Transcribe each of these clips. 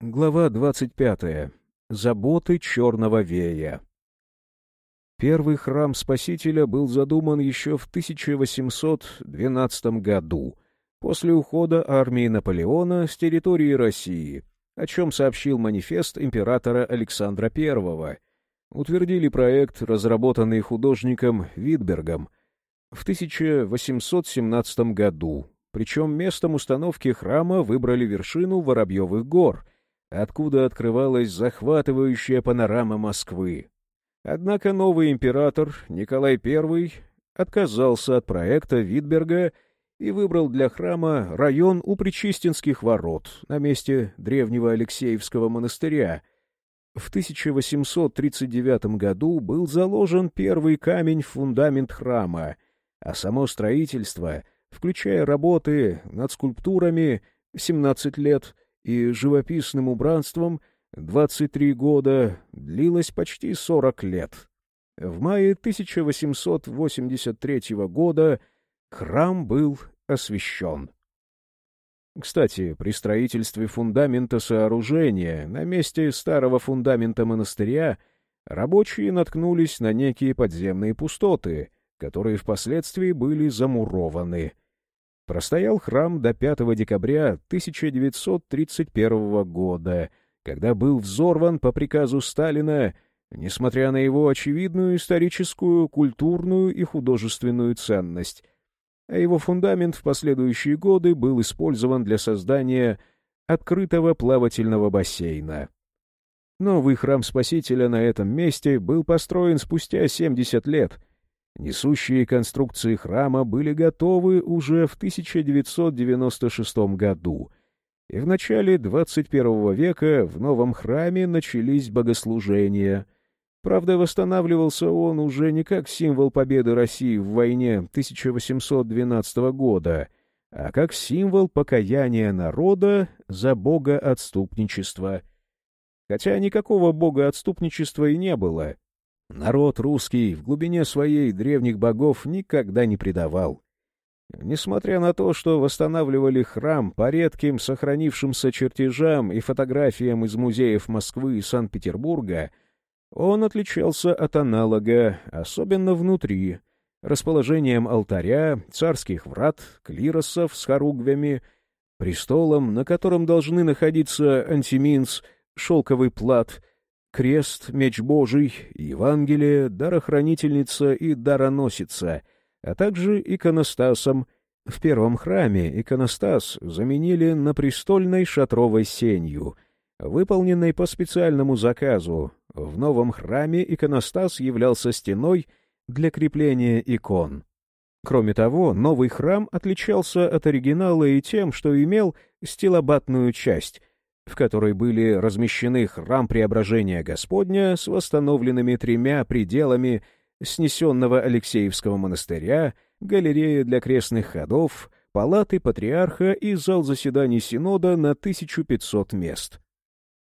Глава 25. Заботы черного вея. Первый храм Спасителя был задуман еще в 1812 году, после ухода армии Наполеона с территории России, о чем сообщил манифест императора Александра I. Утвердили проект, разработанный художником Витбергом в 1817 году, причем местом установки храма выбрали вершину Воробьевых гор — откуда открывалась захватывающая панорама Москвы. Однако новый император Николай I отказался от проекта Витберга и выбрал для храма район у Причистинских ворот на месте древнего Алексеевского монастыря. В 1839 году был заложен первый камень в фундамент храма, а само строительство, включая работы над скульптурами, 17 лет — и живописным убранством 23 года длилось почти 40 лет. В мае 1883 года храм был освящен. Кстати, при строительстве фундамента сооружения на месте старого фундамента монастыря рабочие наткнулись на некие подземные пустоты, которые впоследствии были замурованы — Простоял храм до 5 декабря 1931 года, когда был взорван по приказу Сталина, несмотря на его очевидную историческую, культурную и художественную ценность. А его фундамент в последующие годы был использован для создания открытого плавательного бассейна. Новый храм Спасителя на этом месте был построен спустя 70 лет — Несущие конструкции храма были готовы уже в 1996 году, и в начале 21 века в новом храме начались богослужения. Правда, восстанавливался он уже не как символ победы России в войне 1812 года, а как символ покаяния народа за богоотступничество. Хотя никакого богоотступничества и не было — Народ русский в глубине своей древних богов никогда не предавал. Несмотря на то, что восстанавливали храм по редким сохранившимся чертежам и фотографиям из музеев Москвы и Санкт-Петербурга, он отличался от аналога, особенно внутри, расположением алтаря, царских врат, клиросов с хоругвями, престолом, на котором должны находиться антиминц, шелковый плат — крест, меч Божий, Евангелие, дарохранительница и дароносица, а также иконостасом. В первом храме иконостас заменили на престольной шатровой сенью, выполненной по специальному заказу. В новом храме иконостас являлся стеной для крепления икон. Кроме того, новый храм отличался от оригинала и тем, что имел стилобатную часть, в которой были размещены храм Преображения Господня с восстановленными тремя пределами снесенного Алексеевского монастыря, галерея для крестных ходов, палаты патриарха и зал заседаний Синода на 1500 мест.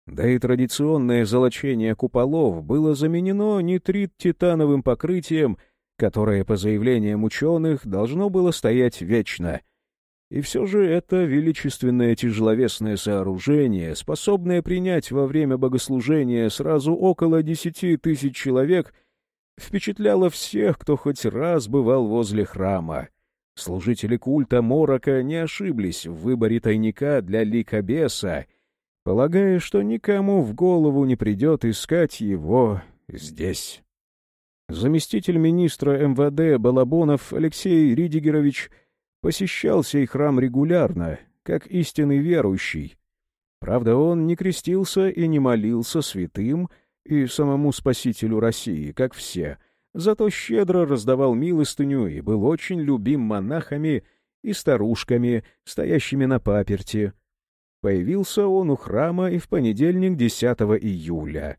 Да и традиционное золочение куполов было заменено нитрит-титановым покрытием, которое, по заявлениям ученых, должно было стоять вечно — и все же это величественное тяжеловесное сооружение, способное принять во время богослужения сразу около десяти тысяч человек, впечатляло всех, кто хоть раз бывал возле храма. Служители культа Морока не ошиблись в выборе тайника для лика беса, полагая, что никому в голову не придет искать его здесь. Заместитель министра МВД Балабонов Алексей Ридигерович посещал сей храм регулярно, как истинный верующий. Правда, он не крестился и не молился святым и самому Спасителю России, как все, зато щедро раздавал милостыню и был очень любим монахами и старушками, стоящими на паперти. Появился он у храма и в понедельник 10 июля.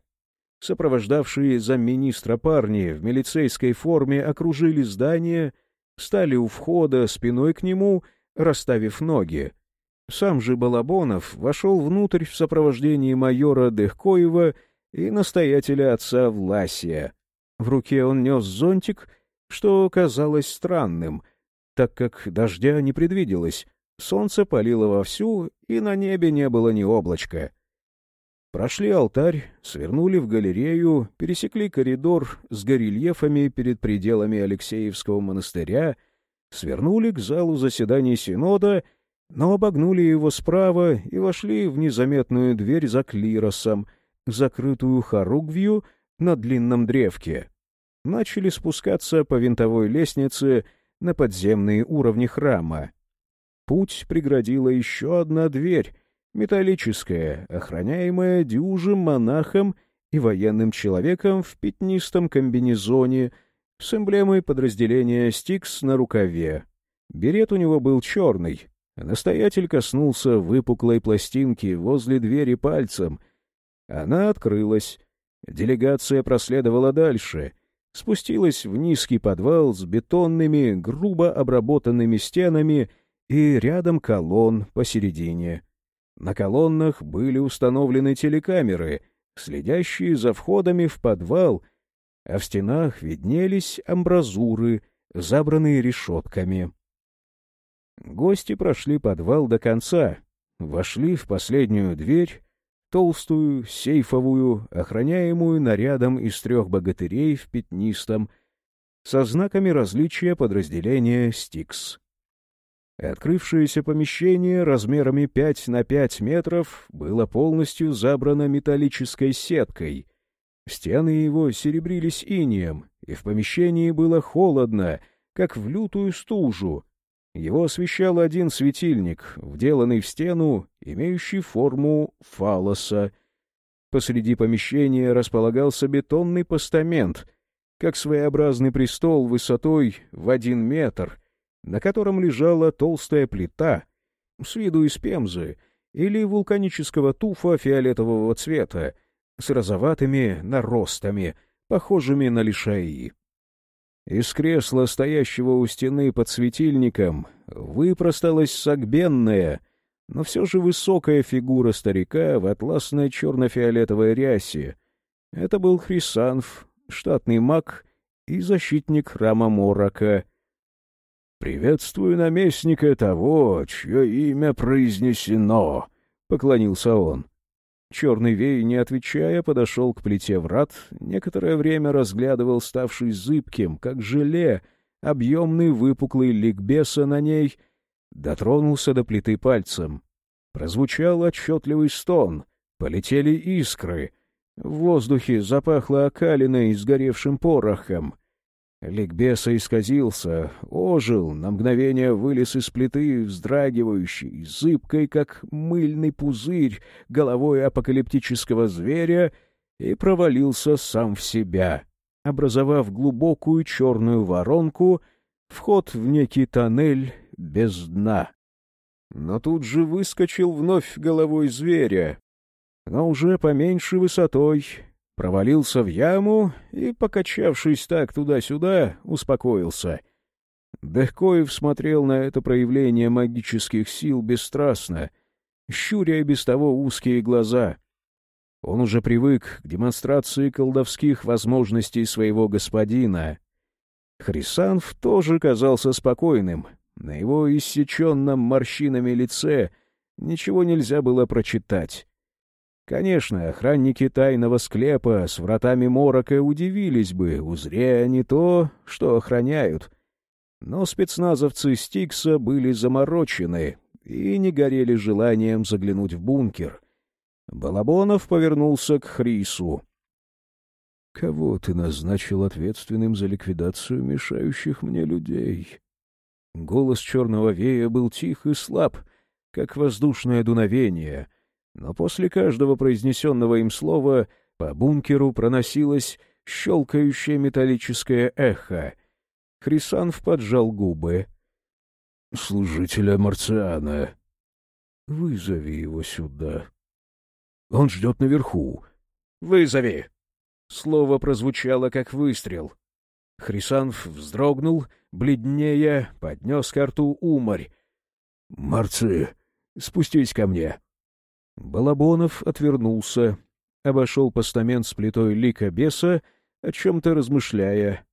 Сопровождавшие замминистра парни в милицейской форме окружили здание стали у входа спиной к нему, расставив ноги. Сам же Балабонов вошел внутрь в сопровождении майора Дехкоева и настоятеля отца Власия. В руке он нес зонтик, что казалось странным, так как дождя не предвиделось, солнце палило вовсю, и на небе не было ни облачка. Прошли алтарь, свернули в галерею, пересекли коридор с горельефами перед пределами Алексеевского монастыря, свернули к залу заседаний Синода, но обогнули его справа и вошли в незаметную дверь за клиросом, закрытую хоругвью на длинном древке. Начали спускаться по винтовой лестнице на подземные уровни храма. Путь преградила еще одна дверь, металлическая, охраняемая дюжим монахом и военным человеком в пятнистом комбинезоне с эмблемой подразделения «Стикс» на рукаве. Берет у него был черный. Настоятель коснулся выпуклой пластинки возле двери пальцем. Она открылась. Делегация проследовала дальше. Спустилась в низкий подвал с бетонными, грубо обработанными стенами и рядом колонн посередине. На колоннах были установлены телекамеры, следящие за входами в подвал, а в стенах виднелись амбразуры, забранные решетками. Гости прошли подвал до конца, вошли в последнюю дверь, толстую, сейфовую, охраняемую нарядом из трех богатырей в пятнистом, со знаками различия подразделения «Стикс». Открывшееся помещение размерами 5 на 5 метров было полностью забрано металлической сеткой. Стены его серебрились инием, и в помещении было холодно, как в лютую стужу. Его освещал один светильник, вделанный в стену, имеющий форму фалоса. Посреди помещения располагался бетонный постамент, как своеобразный престол высотой в один метр — на котором лежала толстая плита, с виду из пемзы или вулканического туфа фиолетового цвета, с розоватыми наростами, похожими на лишаи. Из кресла, стоящего у стены под светильником, выпросталась сагбенная, но все же высокая фигура старика в атласной черно-фиолетовой рясе. Это был Хрисанф, штатный маг и защитник храма Морока — «Приветствую наместника того, чье имя произнесено», — поклонился он. Черный вей, не отвечая, подошел к плите врат, некоторое время разглядывал ставший зыбким, как желе, объемный выпуклый ликбеса на ней, дотронулся до плиты пальцем. Прозвучал отчетливый стон, полетели искры. В воздухе запахло окалиной сгоревшим порохом. Ликбеса исказился, ожил, на мгновение вылез из плиты, вздрагивающий, зыбкой, как мыльный пузырь, головой апокалиптического зверя, и провалился сам в себя, образовав глубокую черную воронку, вход в некий тоннель без дна. Но тут же выскочил вновь головой зверя, но уже поменьше высотой, провалился в яму и, покачавшись так туда-сюда, успокоился. Дехкоев смотрел на это проявление магических сил бесстрастно, щуря и без того узкие глаза. Он уже привык к демонстрации колдовских возможностей своего господина. Хрисанф тоже казался спокойным. На его иссеченном морщинами лице ничего нельзя было прочитать. Конечно, охранники тайного склепа с вратами морока удивились бы, узря они то, что охраняют. Но спецназовцы Стикса были заморочены и не горели желанием заглянуть в бункер. Балабонов повернулся к Хрису. — Кого ты назначил ответственным за ликвидацию мешающих мне людей? Голос черного вея был тих и слаб, как воздушное дуновение — но после каждого произнесенного им слова по бункеру проносилось щелкающее металлическое эхо. Хрисанф поджал губы. — Служителя Марциана. — Вызови его сюда. — Он ждет наверху. — Вызови! Слово прозвучало, как выстрел. Хрисанф вздрогнул, бледнее, поднес к рту уморь. — Марцы, спустись ко мне! Балабонов отвернулся, обошел постамент с плитой лика беса, о чем-то размышляя.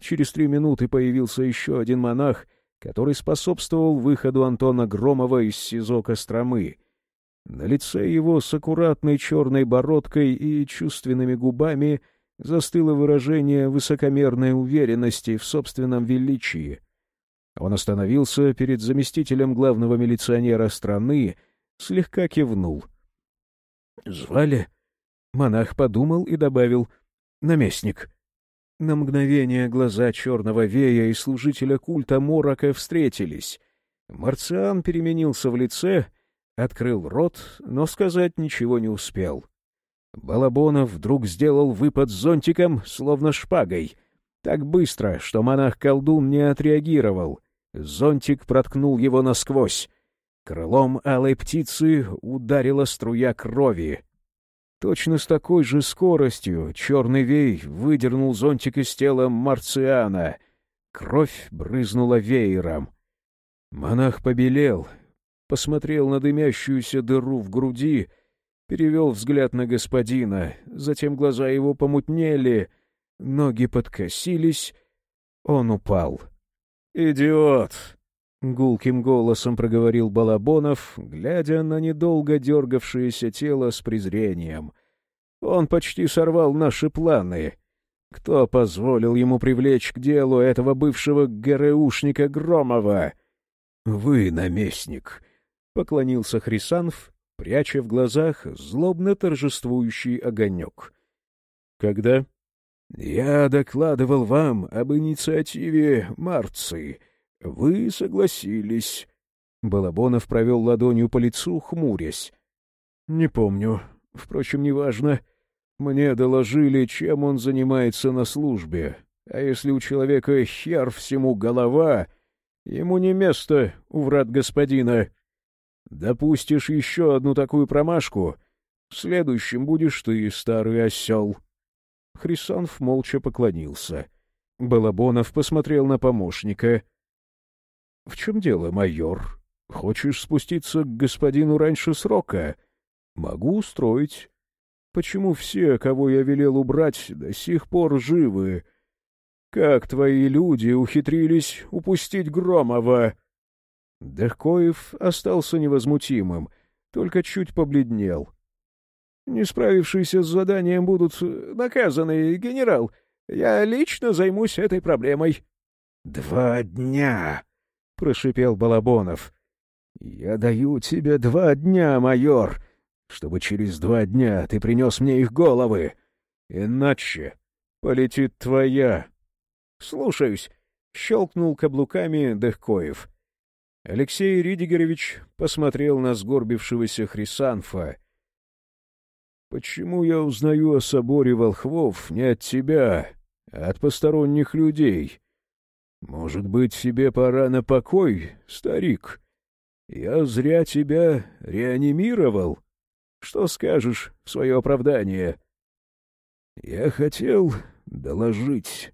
Через три минуты появился еще один монах, который способствовал выходу Антона Громова из СИЗО Костромы. На лице его с аккуратной черной бородкой и чувственными губами застыло выражение высокомерной уверенности в собственном величии. Он остановился перед заместителем главного милиционера страны, слегка кивнул. «Звали?» Монах подумал и добавил «наместник». На мгновение глаза черного вея и служителя культа Морока встретились. Марциан переменился в лице, открыл рот, но сказать ничего не успел. Балабонов вдруг сделал выпад зонтиком, словно шпагой, так быстро, что монах-колдун не отреагировал. Зонтик проткнул его насквозь. Крылом алой птицы ударила струя крови. Точно с такой же скоростью черный вей выдернул зонтик из тела Марциана. Кровь брызнула веером. Монах побелел, посмотрел на дымящуюся дыру в груди, перевел взгляд на господина, затем глаза его помутнели, ноги подкосились, он упал. «Идиот!» — гулким голосом проговорил Балабонов, глядя на недолго дергавшееся тело с презрением. «Он почти сорвал наши планы. Кто позволил ему привлечь к делу этого бывшего ГРУшника Громова?» «Вы, наместник!» — поклонился Хрисанф, пряча в глазах злобно торжествующий огонек. «Когда?» «Я докладывал вам об инициативе Марции», вы согласились. Балабонов провел ладонью по лицу, хмурясь. Не помню. Впрочем, неважно. Мне доложили, чем он занимается на службе. А если у человека хер всему голова, ему не место у врат господина. Допустишь еще одну такую промашку, следующим будешь ты, старый осел. Хрисанф молча поклонился. Балабонов посмотрел на помощника —— В чем дело, майор? Хочешь спуститься к господину раньше срока? Могу устроить. Почему все, кого я велел убрать, до сих пор живы? Как твои люди ухитрились упустить Громова? Дыхкоев остался невозмутимым, только чуть побледнел. Не справившиеся с заданием будут наказаны, генерал. Я лично займусь этой проблемой. — Два дня! — прошипел Балабонов. — Я даю тебе два дня, майор, чтобы через два дня ты принес мне их головы. Иначе полетит твоя. — Слушаюсь, — щелкнул каблуками Дыхкоев. Алексей Ридигерович посмотрел на сгорбившегося Хрисанфа. — Почему я узнаю о соборе волхвов не от тебя, а от посторонних людей? Может быть, тебе пора на покой, старик? Я зря тебя реанимировал. Что скажешь в свое оправдание? Я хотел доложить.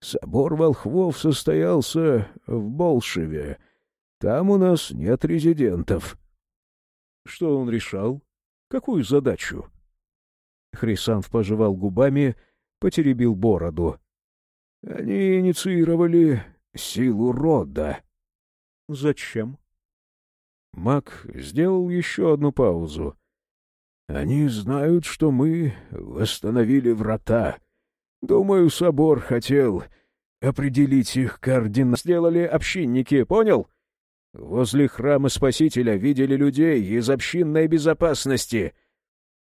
Собор волхвов состоялся в Болшеве. Там у нас нет резидентов. Что он решал? Какую задачу? Хрисанф пожевал губами, потеребил бороду. Они инициировали силу рода. Зачем? Мак сделал еще одну паузу. Они знают, что мы восстановили врата. Думаю, собор хотел определить их координаты. Сделали общинники, понял? Возле храма Спасителя видели людей из общинной безопасности.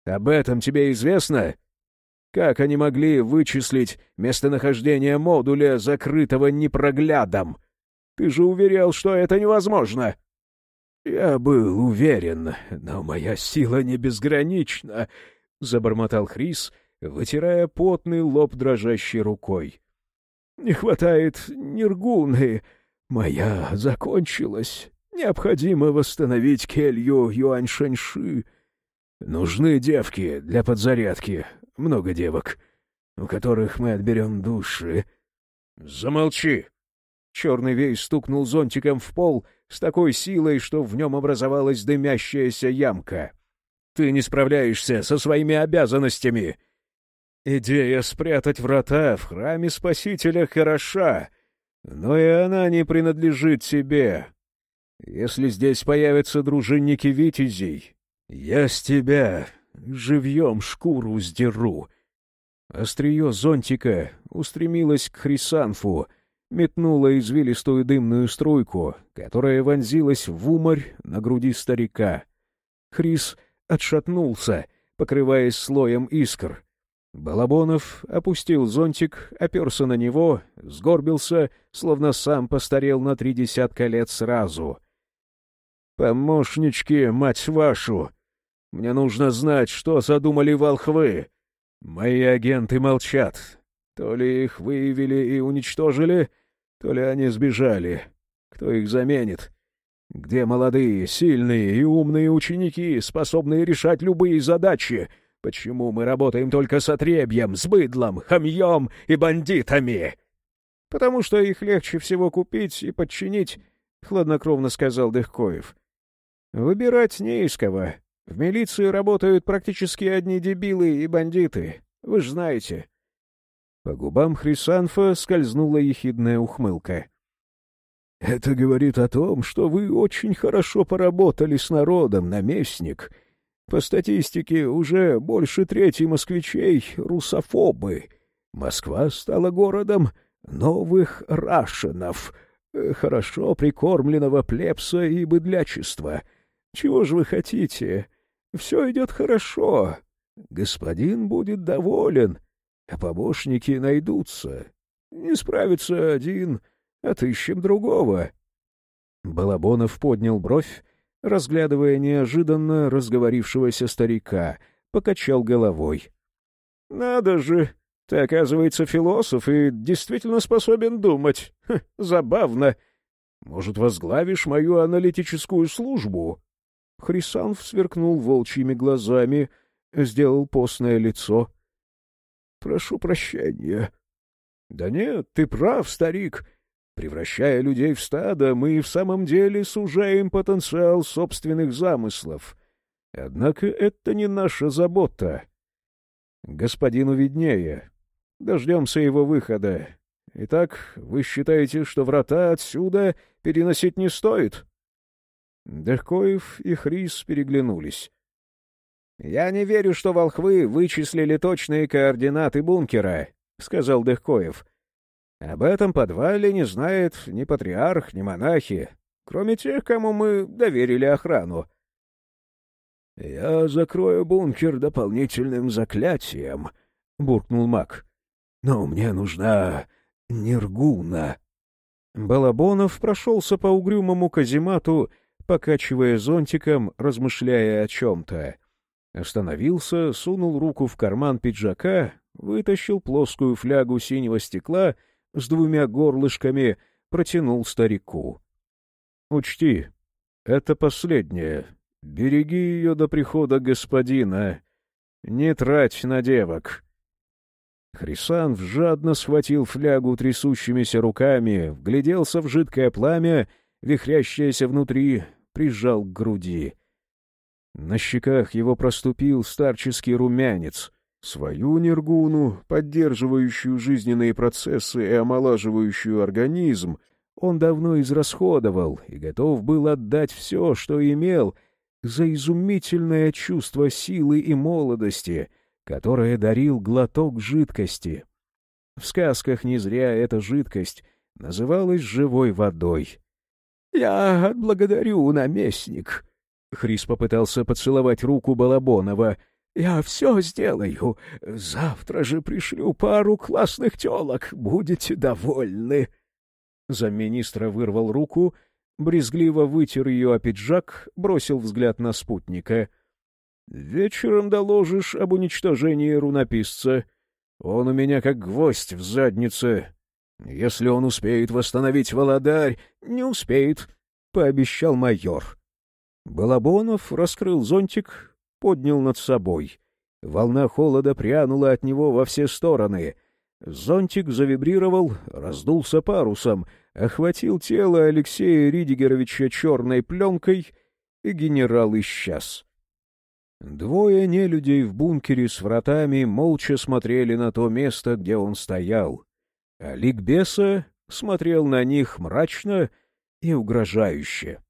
Об этом тебе известно? — как они могли вычислить местонахождение модуля, закрытого непроглядом? Ты же уверял, что это невозможно. Я был уверен, но моя сила не безгранична, — забормотал Хрис, вытирая потный лоб дрожащей рукой. Не хватает нергуны. Моя закончилась. Необходимо восстановить келью Юаньшэньши. Нужны девки для подзарядки, много девок, у которых мы отберем души. — Замолчи! Черный вей стукнул зонтиком в пол с такой силой, что в нем образовалась дымящаяся ямка. — Ты не справляешься со своими обязанностями! Идея спрятать врата в храме Спасителя хороша, но и она не принадлежит тебе. Если здесь появятся дружинники Витязей, «Я с тебя живьем шкуру сдеру!» Острие зонтика устремилось к Хрисанфу, метнуло извилистую дымную струйку, которая вонзилась в уморь на груди старика. Хрис отшатнулся, покрываясь слоем искр. Балабонов опустил зонтик, оперся на него, сгорбился, словно сам постарел на три десятка лет сразу. «Помощнички, мать вашу! Мне нужно знать, что задумали волхвы. Мои агенты молчат. То ли их выявили и уничтожили, то ли они сбежали. Кто их заменит? Где молодые, сильные и умные ученики, способные решать любые задачи? Почему мы работаем только с отребьем, с быдлом, хамьем и бандитами? — Потому что их легче всего купить и подчинить, — хладнокровно сказал Дыхкоев. — Выбирать не из кого. В милиции работают практически одни дебилы и бандиты. Вы ж знаете. По губам Хрисанфа скользнула ехидная ухмылка. — Это говорит о том, что вы очень хорошо поработали с народом, наместник. По статистике, уже больше трети москвичей — русофобы. Москва стала городом новых рашенов, хорошо прикормленного плебса и быдлячества. Чего же вы хотите? Все идет хорошо. Господин будет доволен, а помощники найдутся. Не справится один, отыщем другого. Балабонов поднял бровь, разглядывая неожиданно разговорившегося старика, покачал головой. — Надо же! Ты, оказывается, философ и действительно способен думать. Ха, забавно. Может, возглавишь мою аналитическую службу? Хрисанф сверкнул волчьими глазами, сделал постное лицо. — Прошу прощения. — Да нет, ты прав, старик. Превращая людей в стадо, мы в самом деле сужаем потенциал собственных замыслов. Однако это не наша забота. Господину виднее. Дождемся его выхода. Итак, вы считаете, что врата отсюда переносить не стоит? Дыхкоев и Хрис переглянулись. — Я не верю, что волхвы вычислили точные координаты бункера, — сказал Дыхкоев. — Об этом подвале не знает ни патриарх, ни монахи, кроме тех, кому мы доверили охрану. — Я закрою бункер дополнительным заклятием, — буркнул маг. — Но мне нужна Нергуна. Балабонов прошелся по угрюмому каземату, покачивая зонтиком, размышляя о чем-то. Остановился, сунул руку в карман пиджака, вытащил плоскую флягу синего стекла с двумя горлышками, протянул старику. — Учти, это последнее. Береги ее до прихода господина. Не трать на девок. Хрисанф жадно схватил флягу трясущимися руками, вгляделся в жидкое пламя, вихрящееся внутри, прижал к груди. На щеках его проступил старческий румянец. Свою нергуну, поддерживающую жизненные процессы и омолаживающую организм, он давно израсходовал и готов был отдать все, что имел, за изумительное чувство силы и молодости, которое дарил глоток жидкости. В сказках не зря эта жидкость называлась живой водой. «Я отблагодарю, наместник!» Хрис попытался поцеловать руку Балабонова. «Я все сделаю. Завтра же пришлю пару классных телок. Будете довольны». Замминистра вырвал руку, брезгливо вытер ее о пиджак, бросил взгляд на спутника. «Вечером доложишь об уничтожении рунописца. Он у меня как гвоздь в заднице. Если он успеет восстановить Володарь, не успеет, — пообещал майор. Балабонов раскрыл зонтик, поднял над собой. Волна холода прянула от него во все стороны. Зонтик завибрировал, раздулся парусом, охватил тело Алексея Ридигеровича черной пленкой, и генерал исчез. Двое нелюдей в бункере с вратами молча смотрели на то место, где он стоял а ликбеса смотрел на них мрачно и угрожающе.